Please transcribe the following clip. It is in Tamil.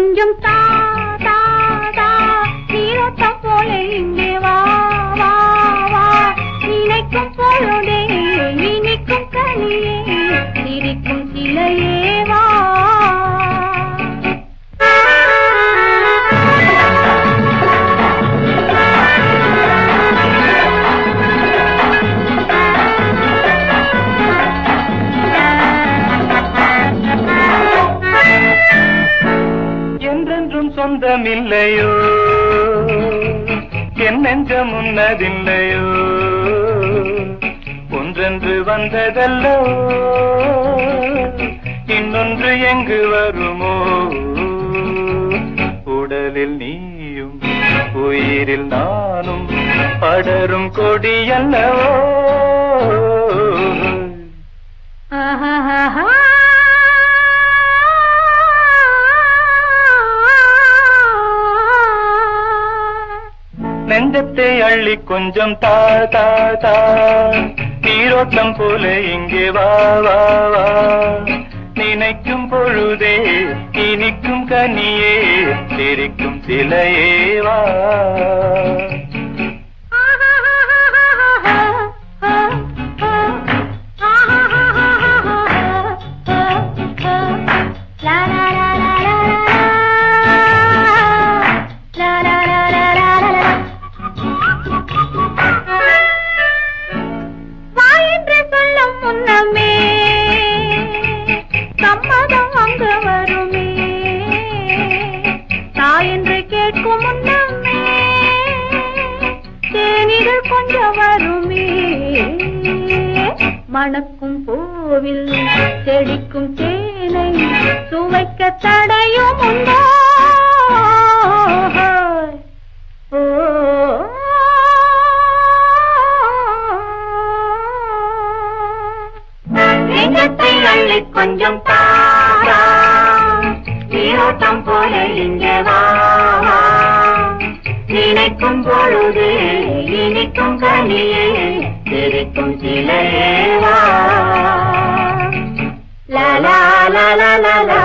கொஞ்சம் தான் சொந்தமில்லையோ? என் நெஞ்சம் உன்னதில்லையோ ஒன்றென்று வந்ததல்லோ? இன்னொன்று எங்கு வருமோ? உடலில் நீயும் உயிரில் நானும் படரும் கொடியல்லவோ? நெஞ்சத்தை அள்ளி கொஞ்சம் தா தா தா. நீரோட்டம் போல இங்கே வா வா வா. நினைக்கும் பொழுதே இனிக்கும் கனியே சிரிக்கும் சிலையே வா. தேனிகள் வருமே மணக்கும் பூவில் செடிக்கும் தேனை சுவைக்க தடையும் உண்டோ? கொஞ்சம் தாரா நீரோட்டம் போல இங்கே வா. நினைக்கும் பொழுதே இனிக்கும் கனியே இருக்கும் சிலையே வா. லா லா லா லா லா லா